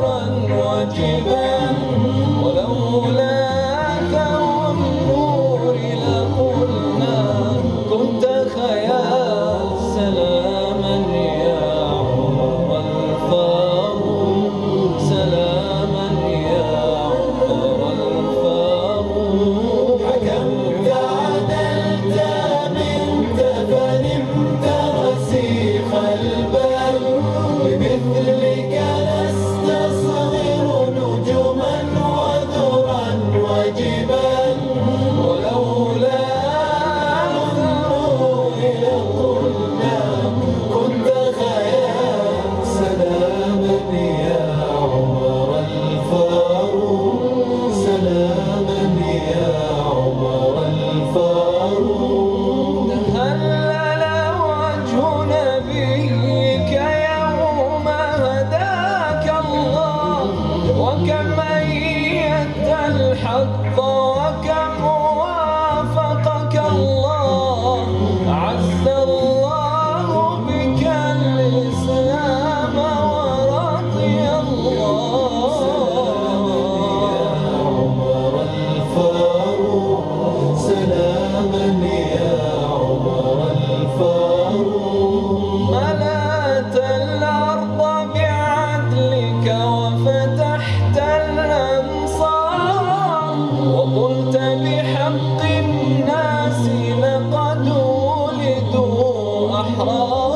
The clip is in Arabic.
乱我心肝。كمن يدى الحظ. home.